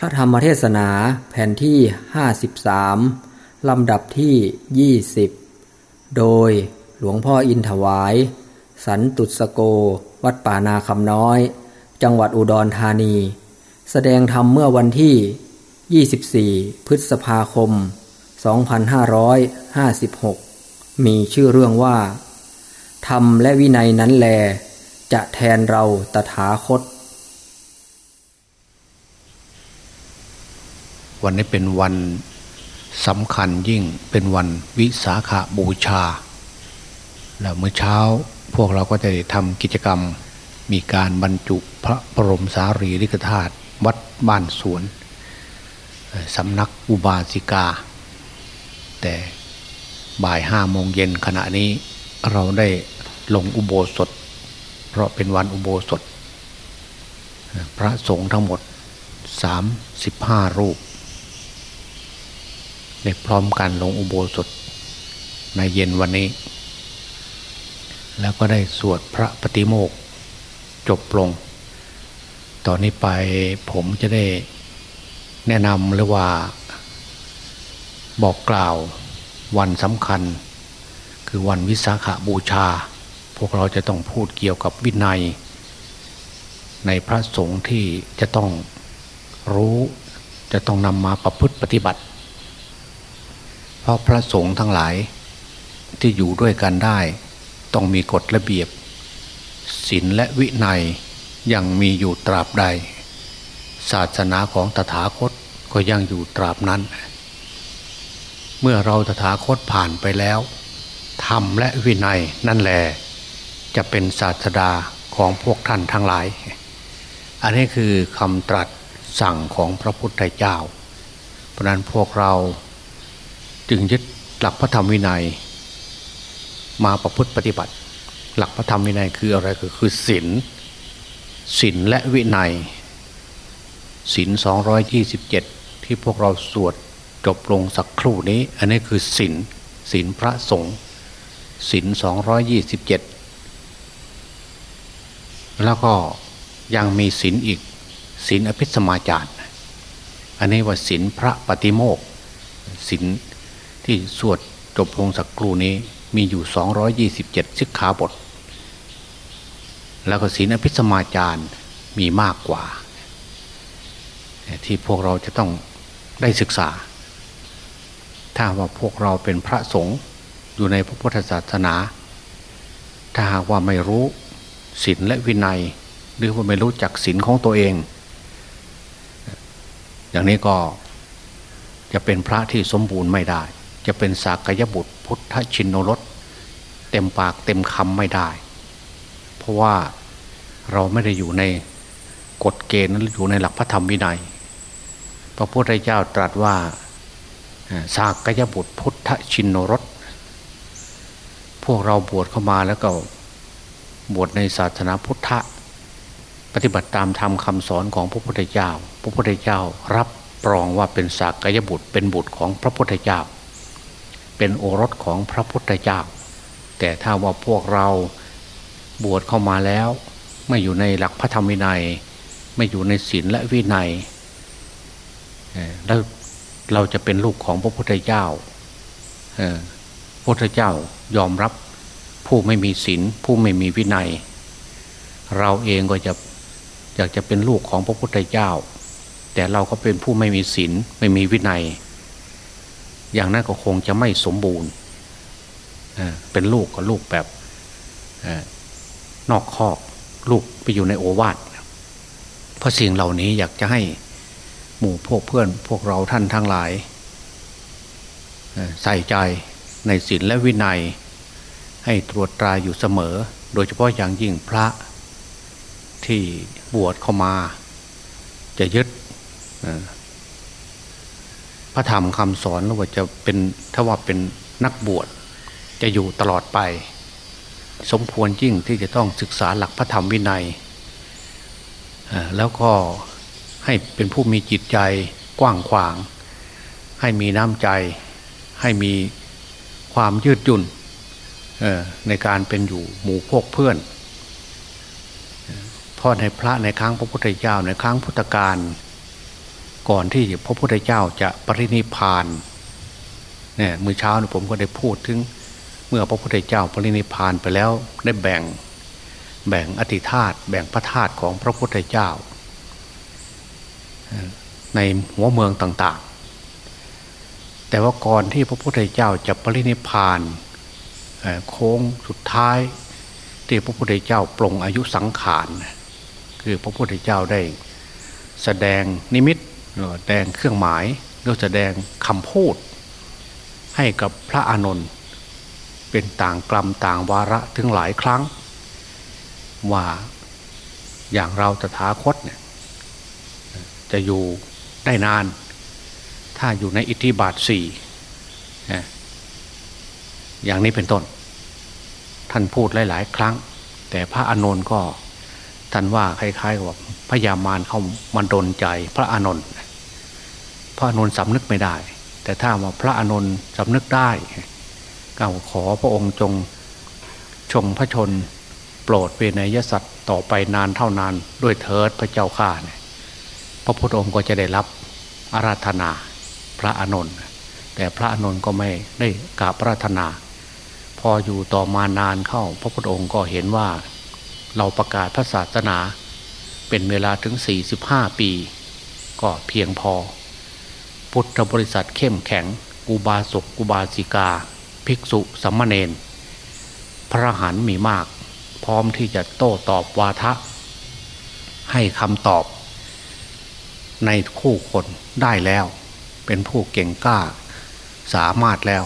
พระธรรมเทศนาแผ่นที่ 53 ลำดับที่ 20 โดยหลวงพ่ออินถวาย สันตุสโก วัดป่านาคำน้อย จังหวัดอุดรธานี แสดงธรรมเมื่อวันที่ 24 พฤษภาคม 2556 มีชื่อเรื่องว่า ธรรมและวินัยนั้นแล จะแทนเราตถาคต วันนี้เป็นวันสำคัญยิ่งเป็นวันวิสาขาบูชา แล้วเมื่อเช้าพวกเราก็จะได้ทำกิจกรรมมีการบรรจุพระบรมสารีริกธาตุวัดบ้านสวนสำนักอุบาสิกา แต่บ่ายห้าโมงเย็นขณะนี้เราได้ลงอุโบสถ เพราะเป็นวันอุโบสถ พระสงฆ์ทั้งหมด 35 รูป ได้พร้อมกันลงอุโบสถในเย็นวันนี้ แล้วก็ได้สวดพระปฏิโมกข์จบลง ตอนนี้ไปผมจะได้แนะนำหรือว่า บอกกล่าววันสำคัญ คือวันวิสาขาบูชา พวกเราจะต้องพูดเกี่ยวกับวินัย ในพระสงฆ์ที่จะต้องรู้จะต้องนำมาประพฤติปฏิบัติ เพราะพระสงฆ์ทั้งหลายที่อยู่ด้วยกันได้ ต้องมีกฎระเบียบศีลและวินัยยังมีอยู่ตราบใด ศาสนาของตถาคตก็ยังอยู่ตราบนั้น เมื่อเราตถาคตผ่านไปแล้วธรรมและวินัยนั่นแหละจะเป็นศาสดาของพวกท่านทั้งหลาย อันนี้คือคำตรัสสั่งของพระพุทธเจ้า เพราะนั้นพวกเรา จึงยึดหลักพระธรรมวินัย มาประพฤติปฏิบัติ หลักพระธรรมวินัยคืออะไรก็คือศีลศีลและวินัยศีลสองยี่สิบเจ็ดที่พวกเราสวดจบลงสักครู่นี้ อันนี้คือศีลศีลพระสงฆ์ศีลสองยี่สิบเจ็ดแล้วก็ยังมีศีลอีกศีลอภิสมาจารอันนี้ว่าศีลพระปฏิโมกศีล ที่สวดจบลงสักครู่นี้มีอยู่สองยี่สิบเจ็ดสิกขาบท แล้วก็ศีลอภิสมาจารมีมากกว่า ที่พวกเราจะต้องได้ศึกษา ถ้าว่าพวกเราเป็นพระสงฆ์อยู่ในพระพุทธศาสนา ถ้าหากว่าไม่รู้ศีลและวินัย หรือว่าไม่รู้จักศีลของตัวเอง อย่างนี้ก็จะเป็นพระที่สมบูรณ์ไม่ได้ จะเป็นสากยบุตรพุทธชินโนรสเต็มปากเต็มคำไม่ได้ เพราะว่าเราไม่ได้อยู่ในกฎเกณฑ์นั้นอยู่ในหลักพระธรรมวินัย พระพุทธเจ้าตรัสว่าสากยบุตรพุทธชินโนรสพวกเราบวชเข้ามาแล้วก็บวชในศาสนาพุทธปฏิบัติตามธรรมคำสอนของพระพุทธเจ้า พระพุทธเจ้ารับรองว่าเป็นสากยบุตรเป็นบุตรของพระพุทธเจ้า เป็นโอรสของพระพุทธเจ้า แต่ถ้าว่าพวกเราบวชเข้ามาแล้ว ไม่อยู่ในหลักพระธรรมวินัย ไม่อยู่ในศีลและวินัยแล้วเราจะเป็นลูกของพระพุทธเจ้าพระพุทธเจ้ายอมรับผู้ไม่มีศีลผู้ไม่มีวินัย เราเองก็จะอยากจะเป็นลูกของพระพุทธเจ้า แต่เราก็เป็นผู้ไม่มีศีลไม่มีวินัย อย่างนั้นก็คงจะไม่สมบูรณ์เป็นลูกก็ลูกแบบนอกคอกลูกไปอยู่ในโอวาทเพราะสิ่งเหล่านี้อยากจะให้หมู่พวกเพื่อนพวกเราท่านทั้งหลายใส่ใจในศีลและวินัย ให้ตรวจตราอยู่เสมอ โดยเฉพาะอย่างยิ่งพระที่บวชเข้ามา จะยึด พระธรรมคำสอนหรือว่าจะเป็นถ้าว่าเป็นนักบวชจะอยู่ตลอดไป สมควรยิ่งที่จะต้องศึกษาหลักพระธรรมวินัย แล้วก็ให้เป็นผู้มีจิตใจกว้างขวาง ให้มีน้ำใจ ให้มีความยืดหยุ่นในการเป็นอยู่หมู่พวกเพื่อนพราะในพระในครั้งพระพุทธเจ้าในครั้งพุทธกาล ก่อนที่พระพุทธเจ้าจะปรินิพานเนี่ยมือเช้าผมก็ได้พูดถึง เมื่อพระพุทธเจ้าปรินิพานไปแล้วได้แบ่งแบ่งอธิธาตุแบ่งพระธาตุของพระพุทธเจ้า ในหัวเมืองต่างๆ แต่ว่าก่อนที่พระพุทธเจ้าจะปรินิพานโค้งสุดท้าย ที่พระพุทธเจ้าปรงอายุสังขาร คือพระพุทธเจ้าได้แสดงนิมิต แดงเครื่องหมายแล้วแสดงคำพูด ให้กับพระอานนท์เป็นต่างกลัมต่างวาระถึงหลายครั้ง ว่าอย่างเราจะถาคตเนี่ยจะอยู่ได้นาน ถ้าอยู่ในอิทธิบาทสี่อย่างนี้เป็นต้น ท่านพูดหลาย ๆ ครั้ง แต่พระอานนท์ก็ท่านว่าคล้ายๆกับพญามารเข้ามันดนใจพระอานนท์ พระอนุ์สำนึกไม่ได้ แต่ถ้าว่าพระอนุ์สำนึกได้ก็ขอพระองค์จงชงพระชนโปรดเวนยสัตว์ต่อไปนานเท่านานด้วยเถิดพระเจ้าข้าเนี่ยพระพุทธองค์ก็จะได้รับอาราธนาพระอนุ์แต่พระอนุ์ก็ไม่ได้กราบอาราธนา พออยู่ต่อมานานเข้า พระพุทธองค์ก็เห็นว่าเราประกาศพระศาสนาเป็นเวลาถึง 45 ปี ก็เพียงพอ พุทธบริษัทเข้มแข็งกุบาสกกุบาสิกา ภิกษุสัมมาเนนพระหันมีมาก พร้อมที่จะโต้ตอบวาทะ ให้คำตอบ ในคู่คนได้แล้ว เป็นผู้เก่งกล้า สามารถแล้ว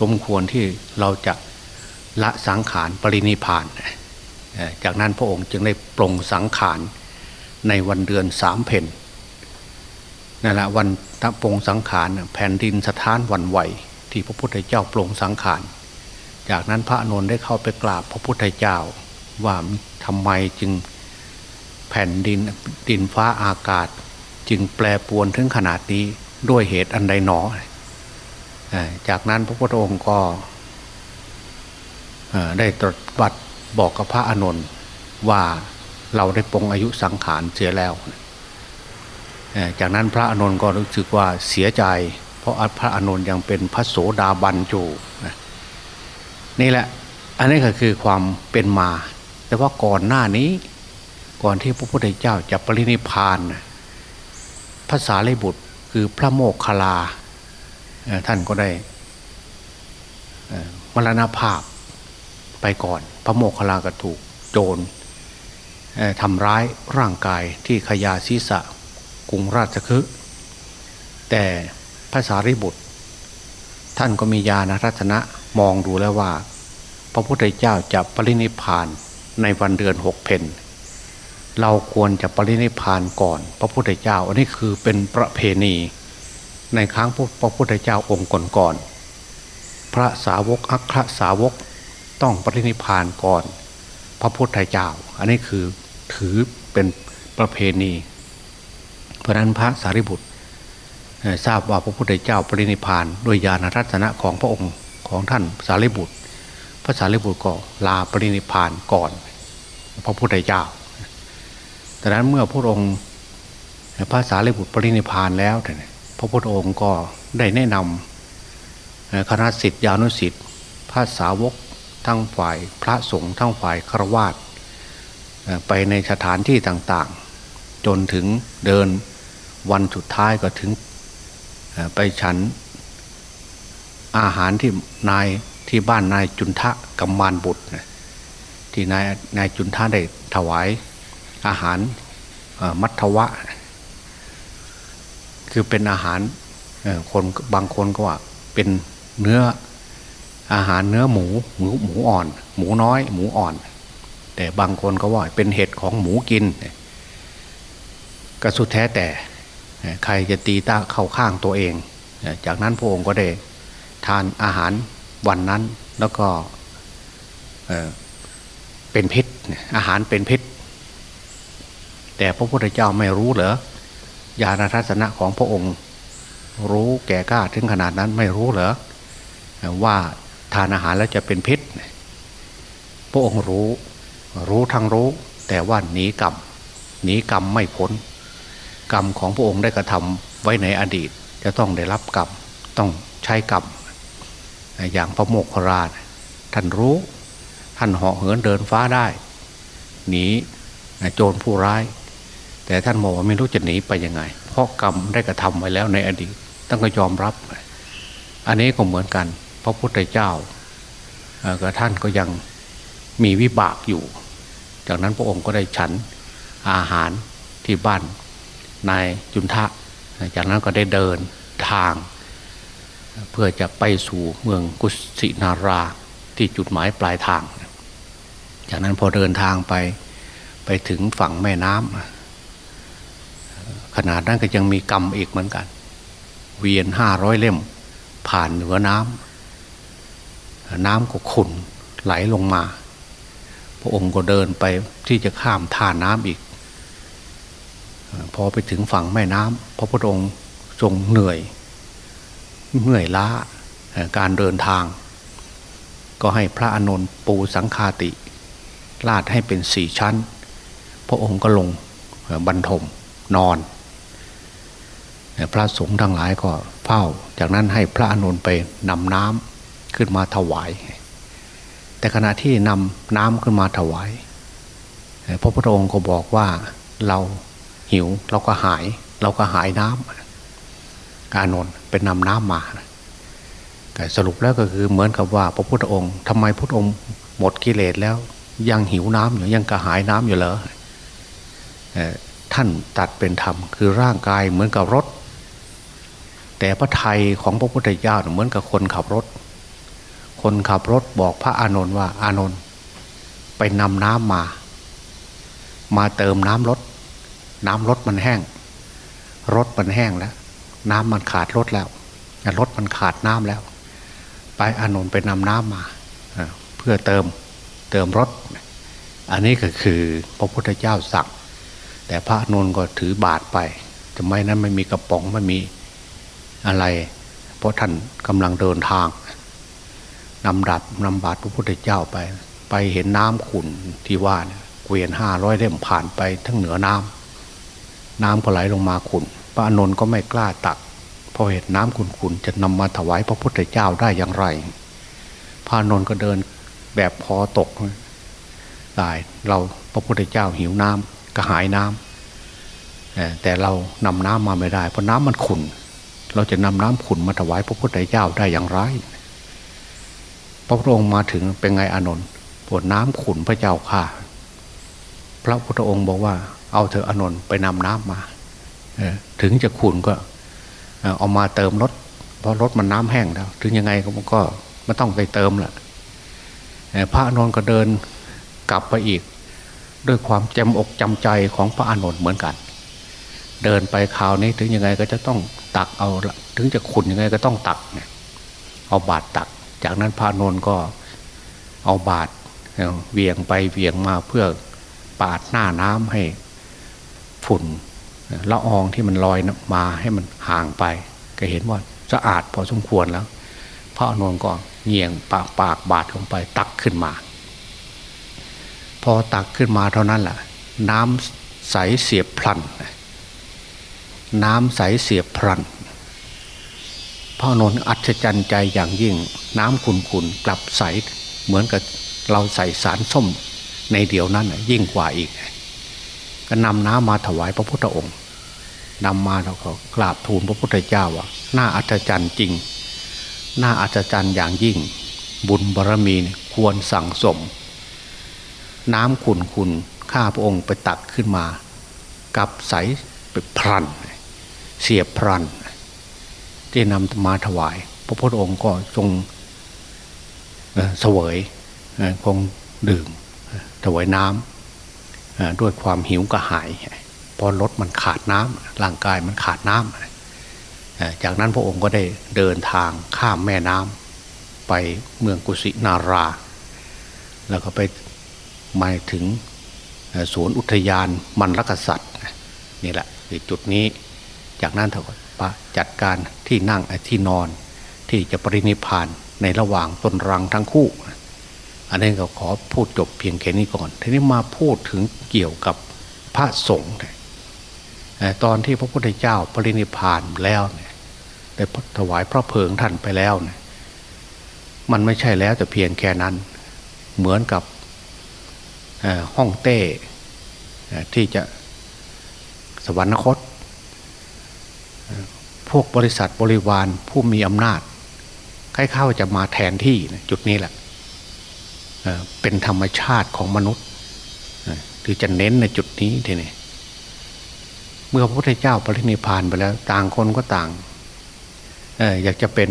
สมควรที่เราจะละสังขารปรินิพาน จากนั้นพระองค์จึงได้ปรงสังขารในวันเดือนสามเพน นั่นแหละวันตะปรงสังขารแผ่นดินสถานวันไหว ที่พระพุทธเจ้าปรงสังขาร จากนั้นพระนนท์ได้เข้าไปกราบพระพุทธเจ้า ว่าทำไมจึงแผ่นดินดินฟ้าอากาศ จึงแปรปวนถึงขนาดนี้ด้วยเหตุอันใดหนอ จากนั้นพระพุทธองค์ก็ได้ตรัสบัตรบอกกับพระอานนท์ว่าเราได้ปรงอายุสังขารเสียแล้ว จากนั้นพระอานนท์ก็รู้สึกว่าเสียใจ เพราะพระอานนท์ยังเป็นพระโสดาบันอยู่นี่แหละ อันนี้ก็คือความเป็นมา แต่ว่าก่อนหน้านี้ก่อนที่พระพุทธเจ้าจะปรินิพานภาษาลิบุตรคือพระโมกขลาท่านก็ได้มรณภาพไปก่อน พระโมคคลาก็ถูกโจรทำร้ายร่างกายที่ขยาศีสะ กรุงราชคฤห์แต่พระสารีบุตร ท่านก็มีญาณรัตนะมองดูแล้วว่า พระพุทธเจ้าจะปรินิพานในวันเดือนหกเพนเราควรจะปรินิพานก่อน พระพุทธเจ้า อันนี้คือเป็นประเพณี ในครั้งพระพุทธเจ้าองค์ก่อนๆพระสาวกอัครสาวกต้องปรินิพานก่อน พระพุทธเจ้า อันนี้คือถือเป็นประเพณี เพราะนั้นพระสารีบุตรทราบว่าพระพุทธเจ้าปรินิพานด้วยญาณรัตนะของพระองค์ของท่านสารีบุตร พระสารีบุตรก็ลาปรินิพานก่อน พระพุทธเจ้าแต่นั้นเมื่อพระองค์พระสารีบุตรปรินิพานแล้วพระพุทธองค์ก็ได้แนะนำคณะสิทธิานุสิทธิ์พระสาวกทั้งฝ่ายพระสงฆ์ทั้งฝ่ายฆราวาสไปในสถานที่ต่างๆ จนถึงเดิน วันสุดท้ายก็ถึงไปฉันอาหารที่นายที่บ้านนายจุนทะกัมมานบุตรที่นายนายจุนทะได้ถวายอาหารมัทวะ คือเป็นอาหารคนบางคนก็ว่าเป็นเนื้ออาหารเนื้อหมูหมูหมูอ่อน หมูน้อย หมูอ่อน แต่บางคนก็ว่าเป็นเห็ดของหมูกิน ก็สุดแท้แต่ ใครจะตีตาเข้าข้างตัวเอง จากนั้นพระองค์ก็ได้ทานอาหารวันนั้นแล้วก็เป็นพิษอาหารเป็นพิษ แต่พระพุทธเจ้าไม่รู้เหรอญาณทัศนะของพระองค์ รู้แก่กล้าถึงขนาดนั้นไม่รู้เหรอว่าทานอาหารแล้วจะเป็นพิษ พระองค์รู้รู้ทั้งรู้ แต่ว่าหนีกรรมหนีกรรมไม่พ้น กรรมของพระองค์ได้กระทำไว้ในอดีต จะต้องได้รับกรรมต้องใช้กรรมอย่างพระโมคคราชท่านรู้ท่านเหาะเหินเดินฟ้าได้หนีโจรผู้ร้าย แต่ท่านบอกว่าไม่รู้จะหนีไปยังไง เพราะกรรมได้กระทำไว้แล้วในอดีตต้องก็ยอมรับ อันนี้ก็เหมือนกัน พระพุทธเจ้าก็ท่านก็ยังมีวิบากอยู่ จากนั้นพระองค์ก็ได้ฉันอาหารที่บ้าน นายจุนทะ จากนั้นก็ได้เดินทาง เพื่อจะไปสู่เมืองกุสินาราที่จุดหมายปลายทาง จากนั้นพอเดินทางไปไปถึงฝั่งแม่น้ำขนาดนั้นก็ยังมีกรรมอีกเหมือนกัน เวียนห้าร้อยเล่ม ผ่านเหนือน้ำน้ำก็ขุ่นไหลลงมา พระองค์ก็เดินไปที่จะข้ามท่าน้ำอีก พอไปถึงฝั่งแม่น้ำพระพุทธองค์ทรงเหนื่อยเหนื่อยล้าการเดินทาง ก็ให้พระอานนท์ปูสังคาติ ลาดให้เป็นสี่ชั้น พระองค์ก็ลงบรรทมนอน พระสงฆ์ทั้งหลายก็เฝ้า จากนั้นให้พระอานนท์ไปนำน้ำขึ้นมาถวาย แต่ขณะที่นำน้ำขึ้นมาถวายพระพุทธองค์ก็บอกว่าเรา หิวเราก็หาย เราก็หายน้ำอานนท์เป็นนำน้ำมาแต่สรุปแล้วก็คือเหมือนกับว่า พระพุทธองค์ทำไมพระองค์หมดกิเลสแล้ว ยังหิวน้ำอยู่ยังกระหายน้ำอยู่เหรอท่านตัดเป็นธรรมคือร่างกายเหมือนกับรถ แต่พระไทยของพระพุทธเจ้าเหมือนกับคนขับรถ คนขับรถบอกพระอานนท์ว่าอานนท์ไปนำน้ำมา มาเติมน้ำรถ น้ำรถมันแห้ง รถมันแห้งแล้ว น้ำมันขาดรถแล้วรถมันขาดน้ำแล้ว ไปอานนท์ไปนำน้ำมาเพื่อเติมเติมรถ อันนี้ก็คือพระพุทธเจ้าสั่งแต่พระนนท์ก็ถือบาทไปทำไมนั้นไม่มีกระป๋องไม่มีอะไร เพราะท่านกำลังเดินทางนำดับนำบาทพระพุทธเจ้าไป ไปเห็นน้ำขุ่นที่ว่าเนี่เกวียนห้าร้อยเล่มผ่านไปทั้งเหนือน้ำ น้ำก็ไหลลงมาขุนพระอนนท์ก็ไม่กล้าตัก เพอเห็นน้ำขุนๆจะนำมาถวายพระพุทธเจ้าได้อย่างไร พระอนนท์ก็เดินแบบพอตกตายเราพระพุทธเจ้าหิวน้ำกระหายน้ำแต่เรานำน้ำมาไม่ได้ เพราะน้ำมันขุนเราจะนำน้ำขุนมาถวายพระพุทธเจ้าได้อย่างไร พระพุทธองค์มาถึงเป็นไงอานนท์ปวดน้ำขุนพระเจ้าค่ะ พระพุทธองค์บอกว่า เอาเธออานนท์ไปนำน้ำมาถึงจะขุนก็เอามาเติมรถ เพราะรถมันน้ำแห้งแล้ว ถึงยังไงก็มันก็ไม่ต้องไปเติมแหละพระอนนท์ก็เดินกลับไปอีก ด้วยความจำอกจำใจของพระอานนท์เหมือนกัน เดินไปคราวนี้ถึงยังไงก็จะต้องตักเอาถึงจะขุนยังไงก็ต้องตักเนี่ยเอาบาดตัก จากนั้นพระอานนท์ก็เอาบาดเวียงไปเวียงมาเพื่อปาดหน้าน้ำให้ ฝุ่นละอองที่มันลอยมาให้มันห่างไป ก็เห็นว่าสะอาดพอสมควรแล้วพระอนนท์ก็เงี่ยงปากปากบาดลงไปตักขึ้นมา พอตักขึ้นมาเท่านั้นแหละน้ำใสเสียบพลัน น้ำใสเสียบพลันพ่อนนอัศจรรย์ใจอย่างยิ่ง น้ำขุ่นๆกลับใสเหมือนกับเราใส่สารส้มในเดียวนั้นยิ่งกว่าอีก ก็นำน้ำมาถวายพระพุทธองค์นำมาแล้วก็กราบทูลพระพุทธเจ้าว่าน่าอัศจรรย์จริง น่าอัศจรรย์อย่างยิ่ง บุญบารรมีควรสั่งสม น้ำขุนขุนข้าพระองค์ไปตักขึ้นมา กับใสไปพรัน เสียพรัน ที่นำมาถวาย พระพุทธองค์ก็ทรงเสวยคงดื่มถวายน้ำ ด้วยความหิวกระหายพอรถมันขาดน้ำร่างกายมันขาดน้ำจากนั้นพระองค์ก็ได้เดินทางข้ามแม่น้ำไปเมืองกุสินารา แล้วก็ไปมาถึงสวนอุทยานมันรักษัตริย์นี่แหละจุดนี้จากนั้นเถอะจัดการที่นั่งที่นอนที่จะปรินิพานในระหว่างต้นรังทั้งคู่ อันนี้ก็ขอพูดจบเพียงแค่นี้ก่อน ทีนี้มาพูดถึงเกี่ยวกับพระสงฆ์ตอนที่พระพุทธเจ้าปรินิพานแล้วเนี่ยได้ถวายพระเพลิงท่านไปแล้วเนี่ยมันไม่ใช่แล้วแต่เพียงแค่นั้น เหมือนกับห้องเต้ที่จะสวรรคต พวกบริษัทบริวารผู้มีอำนาจใครเข้าจะมาแทนที่จุดนี้แหละ เป็นธรรมชาติของมนุษย์คือจะเน้นในจุดนี้ทีนี้เมื่อพระพุทธเจ้าปรินิพานไปแล้ว ต่างคนก็ต่างอยากจะเป็น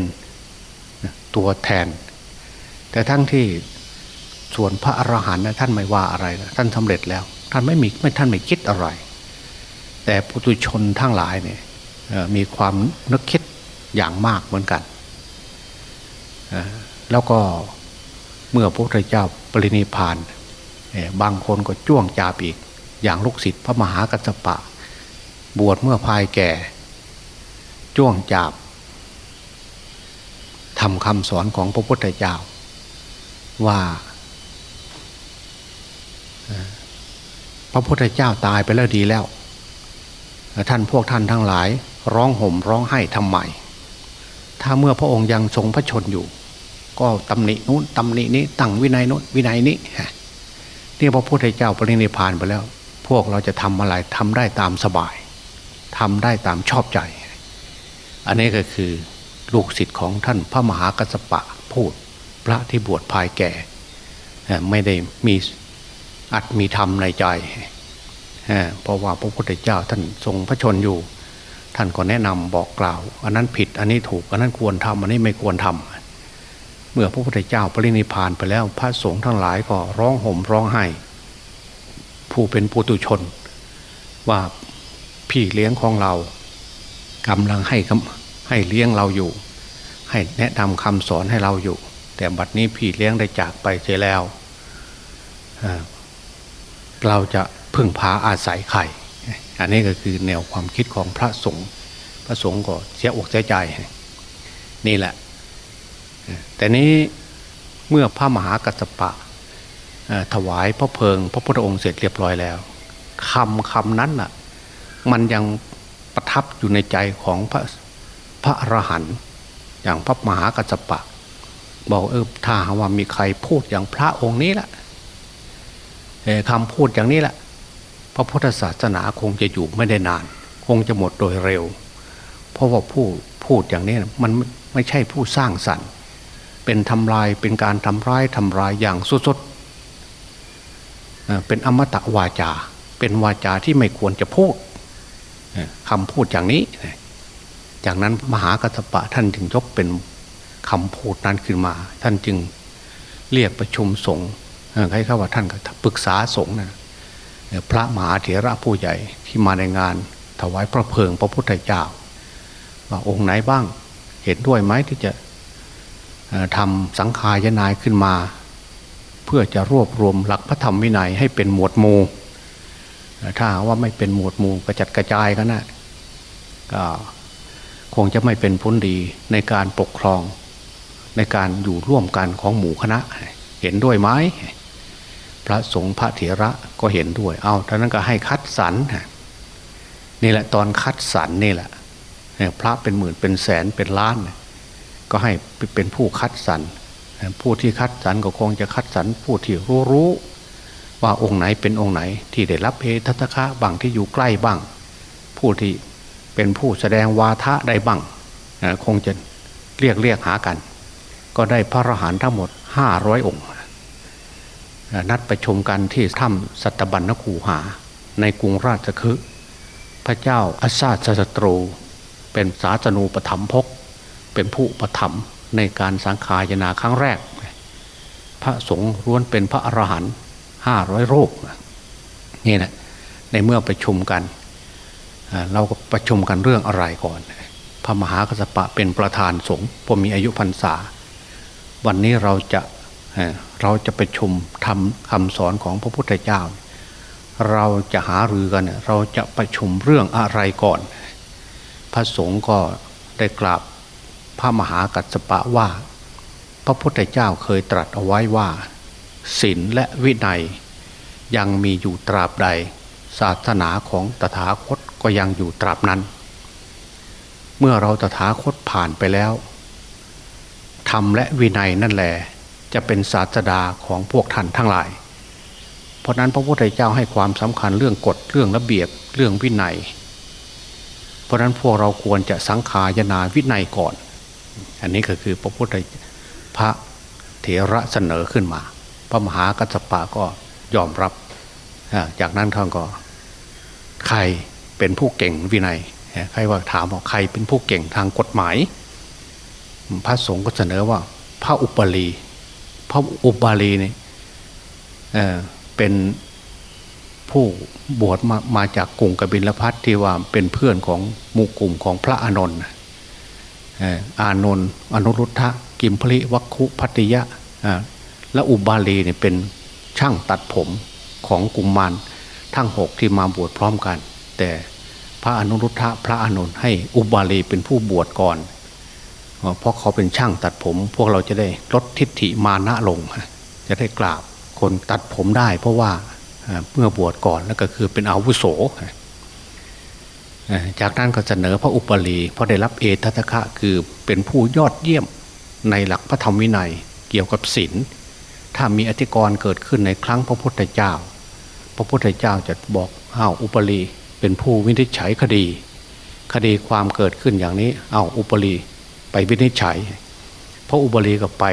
ตัวแทน แต่ทั้งที่ส่วนพระอรหันต์ท่านไม่ว่าอะไรท่านสำเร็จแล้ว ท่านไม่มีไม่ท่านไม่คิดอะไร แต่ปุถุชนทั้งหลายเนี่ยมีความนึกคิดอย่างมากเหมือนกันแล้วก็ เมื่อพระพุทธเจ้าปรินิพานบางคนก็จ้วงจาบอีก อย่างลูกศิษย์พระมหากัสปะ บวชเมื่อภายแก่ จ้วงจาบทำคำสอนของพระพุทธเจ้า ว่า พระพุทธเจ้าตายไปแล้วดีแล้ว ท่านพวกท่านทั้งหลาย ร้องห่มร้องไห้ทำไมถ้าเมื่อพระองค์ยังทรงพระชนอยู่ ก็ตำหนินู้นตำหนินี้ตั้งวินัยนู้นวินัยนี้นี่พระพุทธเจ้าปรินิพานไปแล้ว พวกเราจะทำอะไรทำได้ตามสบายทำได้ตามชอบใจ อันนี้ก็คือลูกศิษย์ของท่านพระมหากัสปะพูดพระที่บวชภายแก่ ไม่ได้มีอัดมีธรรมในใจเพราะว่าพระพุทธเจ้าท่านทรงพระชนอยู่ ท่านก็แนะนำบอกกล่าว อันนั้นผิดอันนี้ถูก อันนั้นควรทำอันนี้ไม่ควรทำ เมื่อพระพุทธเจ้าปรินิพานไปแล้วพระสงฆ์ทั้งหลายก็ร้องห่มร้องไห้ ผู้เป็นปุตุชน ว่าพี่เลี้ยงของเรากำลังให้ให้เลี้ยงเราอยู่ ให้แนะนำคำสอนให้เราอยู่ แต่บัดนี้พี่เลี้ยงได้จากไปเสียแล้วเราจะพึ่งพาอาศัยใครอันนี้ก็คือแนวความคิดของพระสงฆ์พระสงฆ์ก็เสียอกเสียใจ นี่แหละ แต่นี้เมื่อพระมหากัสปะถวายพระเพลิง พระพุทธองค์เสร็จเรียบร้อยแล้วคำคำนั้นน่ะ มันยังประทับอยู่ในใจของพระพระอรหันต์อย่างพระมหากัสปะ บอกเออถ้าว่ามีใครพูดอย่างพระองค์นี้แหละคำพูดอย่างนี้แหละพระพุทธศาสนาคงจะอยู่ไม่ได้นาน คงจะหมดโดยเร็ว เพราะว่าผู้พูดอย่างนี้มันไม่ใช่ผู้สร้างสรรค์ เป็นทำลายเป็นการทำร้ายทำลายอย่างสุดๆเป็นอมตะวาจา เป็นวาจาที่ไม่ควรจะพูดคำพูดอย่างนี้ จากนั้นมหากัสปะท่านจึงยกเป็นคำพูดนั้นขึ้นมา ท่านจึงเรียกประชุมสงฆ์ใครเข้าว่าท่านก็ปรึกษาสงฆ์นะพระมหาเถระผู้ใหญ่ที่มาในงาน ถวายพระเพลิงพระพุทธเจ้าว่าองค์ไหนบ้างเห็นด้วยไหมที่จะ ทำสังขายนายขึ้นมา เพื่อจะรวบรวมหลักพระธรรมวินัยให้เป็นหมวดหมู่ถ้าว่าไม่เป็นหมวดหมู่กระจัดกระจายกันนะก็คงจะไม่เป็นผลดีในการปกครอง ในการอยู่ร่วมกันของหมู่คณะ เห็นด้วยไหมพระสงฆ์พระเถระก็เห็นด้วย เอาท่านั้นก็ให้คัดสรรนี่แหละตอนคัดสรรนี่แหละพระเป็นหมื่นเป็นแสนเป็นล้าน ก็ให้เป็นผู้คัดสรรผู้ที่คัดสรรก็คงจะคัดสรรผู้ที่รู้รู้ว่าองค์ไหนเป็นองค์ไหนที่ได้รับเพทัตคะบางที่อยู่ใกล้บ้าง ผู้ที่เป็นผู้แสดงวาทะได้บ้างคงจะเรียกเรียกหากัน ก็ได้พระอรหันต์ทั้งหมดห้าร้อยองค์ นัดประชุมกันที่ถ้ำสัตบัญนคูหา ในกรุงราชคฤห์พระเจ้าอาซาสตรู เป็นศาสนูปถัมภก เป็นผู้ประถมในการสังขายนาครั้งแรก พระสงฆ์ล้วนเป็นพระอรหันต์ห้าร้อยรูปนี่นะในเมื่อประชุมกัน เราก็ประชุมกันเรื่องอะไรก่อน พระมหากัสปะเป็นประธานสงฆ์ผมมีอายุพรรษา วันนี้เราจะเราจะประชุมทำคำสอนของพระพุทธเจ้า เราจะหารือกัน เราจะประชุมเรื่องอะไรก่อน พระสงฆ์ก็ได้กราบ พระมหากัสปะว่า พระพุทธเจ้าเคยตรัสเอาไว้ว่าศีลและวินัย ยังมีอยู่ตราบใด ศาสนาของตถาคตก็ยังอยู่ตราบนั้น เมื่อเราตถาคตผ่านไปแล้วธรรมและวินัยนั่นแหละจะเป็นศาสดาของพวกท่านทั้งหลาย เพราะนั้นพระพุทธเจ้าให้ความสำคัญเรื่องกฎเรื่องระเบียบเรื่องวินัย เพราะนั้นพวกเราควรจะสังขายนาวินัยก่อน อันนี้ก็คือพระพุทธพระเถระเสนอขึ้นมา พระมหากัสสปะก็ยอมรับ จากนั้นท่านก็ ใครเป็นผู้เก่งวินัยใครว่าถามว่าใครเป็นผู้เก่งทางกฎหมาย พระสงฆ์ก็เสนอว่า พระอุปลีพระอุปาลีนี่เเป็นผู้บวชมามาจากกลุ่มกบิลพัทที่ว่าเป็นเพื่อนของหมู่กลุ่มของพระอานนท์ อานนท์อนุรุทธะกิมพลิวัคคุพัติยะและอุบาลีเนี่ยเป็นช่างตัดผมของกุมมารทั้งหกที่มาบวชพร้อมกัน แต่พระอนุรุทธะพระอานนท์ให้อุบาลีเป็นผู้บวชก่อน เพราะเขาเป็นช่างตัดผม พวกเราจะได้ลดทิฏฐิมานะลง จะได้กราบคนตัดผมได้ เพราะว่าเมื่อบวชก่อนแล้วก็คือเป็นอาวุโส จากนั้นก็เสนอพระอุปรีเพราะได้รับเอตัทคะคือเป็นผู้ยอดเยี่ยมในหลักพระธรรมวินัยเกี่ยวกับศีลถ้ามีอธิกรณ์เกิดขึ้นในครั้งพระพุทธเจ้า พระพุทธเจ้าจะบอกอ้าวอุปรีเป็นผู้วินิจฉัยคดี คดีความเกิดขึ้นอย่างนี้เอาวอุปรีไปวินิจฉัยพระอุบลีก็ไป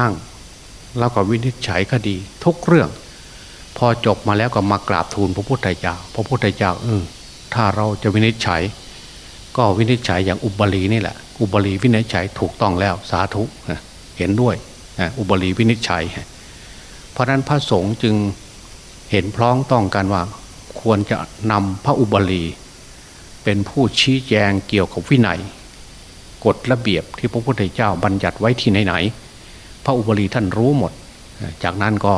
นั่ง แล้วก็วินิจฉัยคดี ทุกเรื่อง พอจบมาแล้วก็มากราบทูลพระพุทธเจ้า พระพุทธเจ้าเออ ถ้าเราจะวินิจฉัย ก็วินิจฉัยอย่างอุบลีนี่แหละ อุบลีวินิจฉัยถูกต้องแล้วสาธุเห็นด้วยอุบลีวินิจฉัย เพราะนั้นพระสงฆ์จึงเห็นพร้องต้องกันว่าควรจะนำพระอุบลี เป็นผู้ชี้แจงเกี่ยวกับวินัยกฎระเบียบที่พระพุทธเจ้าบัญญัติไว้ที่ไหนๆพระอุบลีท่านรู้หมด จากนั้นก็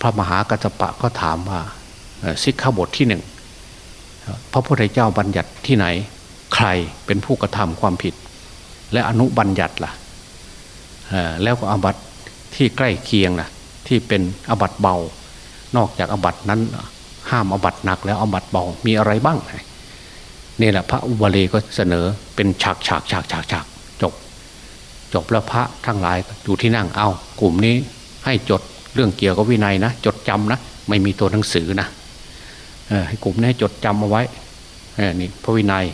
พระมหากัจจปะก็ถามว่าสิกขาบทที่หนึ่ง พระพุทธเจ้าบัญญัติที่ไหน ใครเป็นผู้กระทำความผิด และอนุบัญญัติละ่ะแล้วก็อบัตที่ใกล้เคียงนะที่เป็นอบัตเบา นอกจากอบัตนั้น ห้ามอบัตหนักแล้วอบัตเบามีอะไรบ้างนี่แหละพระอุบาลีก็เสนอเป็นฉากฉากฉากฉากฉากจบ จบแล้วพระทั้งหลายอยู่ที่นั่งเอากลุ่มนี้ให้จดเรื่องเกี่ยวกับวินัยนะ จดจำนะ ไม่มีตัวหนังสือนะ ให้กลุ่มนี้จดจำเอาไว้นี่พระวินัย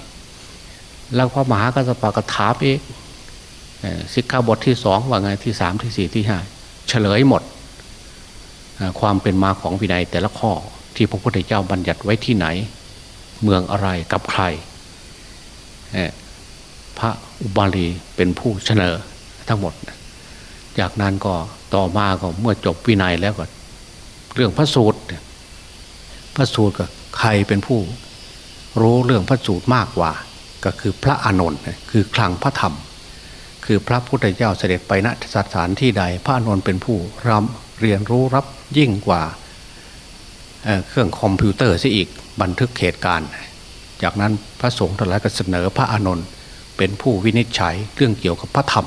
แล้วพระมหากัสปะก็ถามเองสิกขาบทที่สองว่าไงที่สามที่สี่ที่ห้าเฉลยหมด ความเป็นมาของวินัยแต่ละข้อที่พระพุทธเจ้าบัญญัติไว้ที่ไหน เมืองอะไรกับใคร พระอุบาลีเป็นผู้เสนอทั้งหมด จากนั้นก็ต่อมาก็เมื่อจบวินัยแล้วก็ เรื่องพระสูตร พระสูตรก็ใครเป็นผู้ รู้เรื่องพระสูตรมากกว่า ก็คือพระอานนท์คือคลังพระธรรม คือพระพุทธเจ้าเสด็จไปณสถานที่ใด พระอานนท์เป็นผู้รำเรียนรู้รับยิ่งกว่าเครื่องคอมพิวเตอร์ซะอีกบันทึกเหตุการณ์ จากนั้นพระสงฆ์ทั้งหลายก็เสนอพระอานนท์เป็นผู้วินิจฉัยเรื่องเกี่ยวกับพระธรรม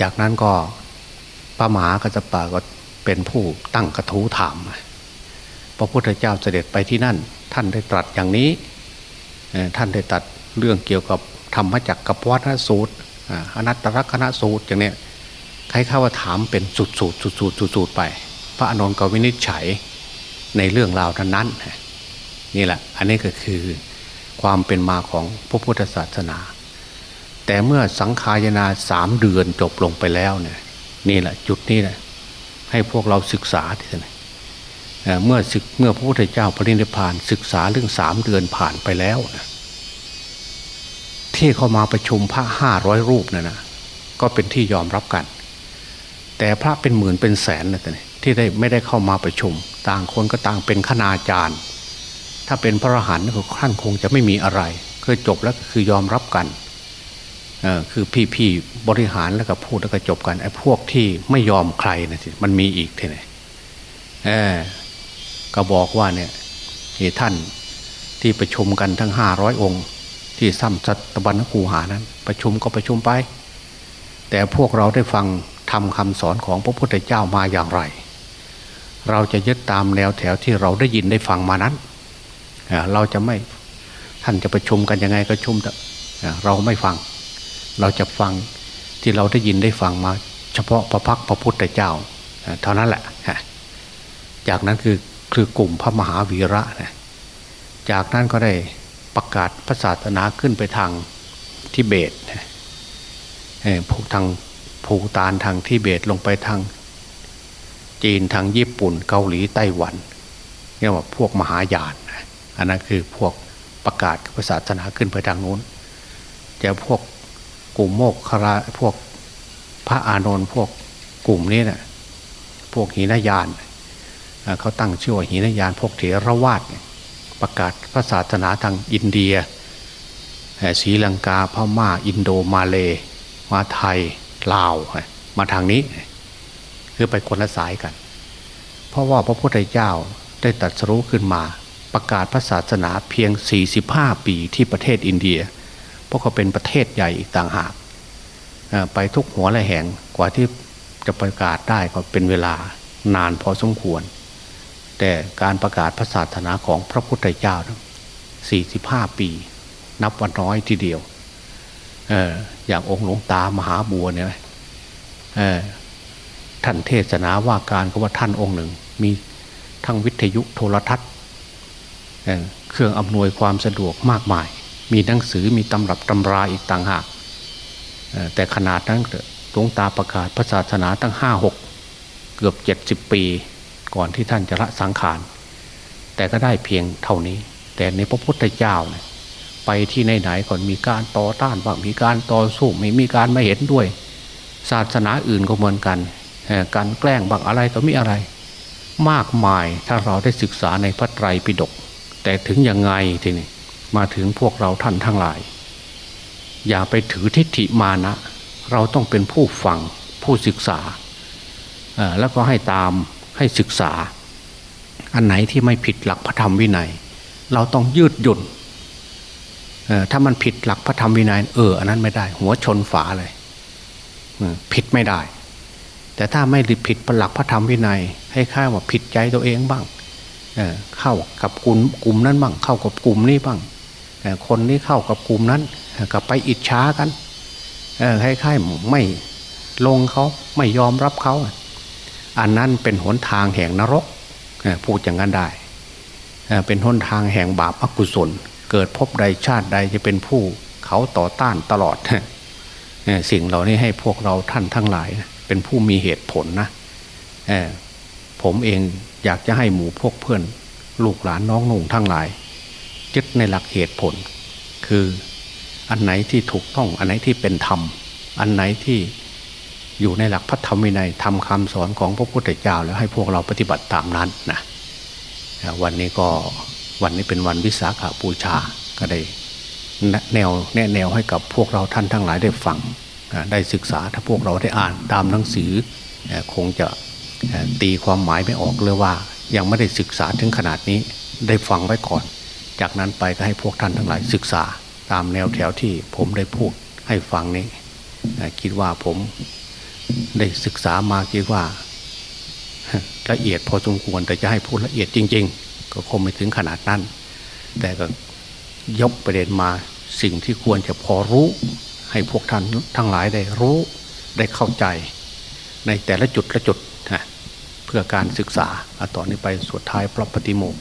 จากนั้นก็พระมหากัจจปาก็เป็นผู้ตั้งกระทู้ถาม พระพุทธเจ้าเสด็จไปที่นั่น ท่านได้ตรัสอย่างนี้ ท่านได้ตัดเรื่องเกี่ยวกับธรรมจักรกับวัฒนสูตรอนัตตลกนสูตรอย่างนี้ใครเข้าว่าถามเป็นสุดสูตรสุดสูตรสุดสูตรไป พระอานนท์ก็วินิจฉัยในเรื่องราวนั้นนี่แหละ อันนี้ก็คือความเป็นมาของพระพุทธศาสนา แต่เมื่อสังขายนาสามเดือนจบลงไปแล้วเนี่ยนี่แหละจุดนี้แหละให้พวกเราศึกษาทีนี้ เมื่อศึกเมื่อพระพุทธเจ้าปรินิพานศึกษาเรื่องสามเดือนผ่านไปแล้วนะที่เข้ามาประชุมพระห้าร้อยรูปนะนะก็เป็นที่ยอมรับกัน แต่พระเป็นหมื่นเป็นแสนนะท่านที่ได้ไม่ได้เข้ามาประชุม ต่างคนก็ต่างเป็นคณาจารย์ ถ้าเป็นพระอรหันต์ก็ท่านคงจะไม่มีอะไรคือจบแล้วคือยอมรับกันเออคือพี่ๆบริหารแล้วก็พูดแล้วก็จบกันไอ้พวกที่ไม่ยอมใครนะสิมันมีอีกทีไหนเออ ก็บอกว่าเนี่ยที่ท่านที่ประชุมกันทั้งห้าร้อยองค์ ที่ซ้ำสัตบัญกูหานั้น ประชุมก็ประชุมไป แต่พวกเราได้ฟังทำคำสอนของพระพุทธเจ้ามาอย่างไร เราจะยึดตามแนวแถวที่เราได้ยินได้ฟังมานั้น เราจะไม่ท่านจะประชุมกันยังไงก็ชุมเราไม่ฟัง เราจะฟังที่เราได้ยินได้ฟังมา เฉพาะพระพักพระพุทธเจ้า เท่านั้นแหละ จากนั้นคือ คือกลุ่มพระมหาวีระนะจากนั้นก็ได้ประกาศพระศาสนาขึ้นไปทางทิเบตพวกทางภูตานทางทิเบตลงไปทาง จีนทางญี่ปุ่นเกาหลีไต้หวันเรียกว่าพวกมหายานอันนั้นคือพวกประกาศพระศาสนาขึ้นไปทางนู้นแต่พวกกลุ่มโมกคราพวกพระอานนท์พวกกลุ่มนี้นะ่ะพวกหินยาน เขาตั้งชื่อว่าหินยานพกเถรวาทประกาศพระศาสนาทางอินเดียศรีลังกาพม่า อินโดมาเล มาไทยลาว มาทางนี้ คือไปคนละสายกัน เพราะว่าพระพุทธเจ้าได้ตรัสรู้ขึ้นมา ประกาศพระศาสนาเพียง 45 ปีที่ประเทศอินเดีย เพราะเขาเป็นประเทศใหญ่อีกต่างหากไปทุกหัวและแห่งกว่าที่จะประกาศได้ก็เป็นเวลานานพอสมควร แต่การประกาศพระศาสนาของพระพุทธเจ้า 45 ปี นับวันน้อยทีเดียวอออย่างองค์หลวงตามหาบัวเนี่ยท่านเทศนาว่าการก็ว่าท่านองค์หนึ่ง มีทั้งวิทยุโทรทัศน์เครื่องอำนวยความสะดวกมากมาย มีหนังสือมีตำรับตำราอีกต่างหากแต่ขนาดนั้นหลวงตาประกาศพระศาสนาตั้งห้าหกเกือบเจ็ดสิบปี ก่อนที่ท่านจะละสังขาร แต่ก็ได้เพียงเท่านี้ แต่ในพระพุทธเจ้าเนี่ยไปที่ไหนๆก่อนมีการต่อต้านบ้างมีการต่อสู้ไม่มีการไม่เห็นด้วย ศาสนาอื่นก็เหมือนกัน การแกล้งบางอะไรต่อมีอะไร มากมายถ้าเราได้ศึกษาในพระไตรปิฎกแต่ถึงยังไงทีนี้มาถึงพวกเราท่านทั้งหลาย อย่าไปถือทิฏฐิมานะ เราต้องเป็นผู้ฟังผู้ศึกษาแล้วก็ให้ตาม ให้ศึกษา อันไหนที่ไม่ผิดหลักพระธรรมวินัย เราต้องยืดหยุ่นถ้ามันผิดหลักพระธรรมวินัยเอออันนั้นไม่ได้ หัวชนฝาเลยผิดไม่ได้ แต่ถ้าไม่ผิดหลักพระธรรมวินัย ให้ค่าว่าผิดใจตัวเองบ้างเข้ากับกลุ่มกลุ่มนั้นบ้างเข้ากับกลุ่มนี้บ้างคนนี้เข้ากับกลุ่มนั้นกับไปอิจฉากันคล้ายๆไม่ลงเขาไม่ยอมรับเขา อันนั้นเป็นหนทางแห่งนรกพูดอย่างนั้นได้ เป็นหนทางแห่งบาปอกุศล เกิดพบใดชาติใดจะเป็นผู้เขาต่อต้านตลอด สิ่งเหล่านี้ให้พวกเราท่านทั้งหลาย เป็นผู้มีเหตุผลนะผมเองอยากจะให้หมู่พวกเพื่อน ลูกหลานน้องนุ่งทั้งหลายยึดในหลักเหตุผล คืออันไหนที่ถูกต้องอันไหนที่เป็นธรรม อันไหนที่ อยู่ในหลักพระธรรมวินัยทำคำสอนของพระพุทธเจ้าแล้วให้พวกเราปฏิบัติตามนั้นนะวันนี้ก็วันนี้เป็นวันวิสาขาบูชาก็ได้แนวแนแนวให้กับพวกเราท่านทั้งหลายได้ฟังได้ศึกษาถ้าพวกเราได้อ่านตามหนังสือคงจะตีความหมายไม่ออกเลยว่า ยังไม่ได้ศึกษาถึงขนาดนี้ได้ฟังไว้ก่อน จากนั้นไปก็ให้พวกท่านทั้งหลายศึกษาตามแนวแถวที่ผมได้พูดให้ฟังนี้คิดว่าผม ได้ศึกษามาคิดว่า ละเอียดพอสมควรแต่จะให้พูดละเอียดจริง ๆ ก็คงไม่ถึงขนาดนั้น แต่ก็ยกประเด็นมาสิ่งที่ควรจะพอรู้ ให้พวกท่านทั้งหลายได้รู้ได้เข้าใจ ในแต่ละจุดละจุดเพื่อการศึกษาต่อนนี้ไปสวดท้ายพระปฏิโมกข์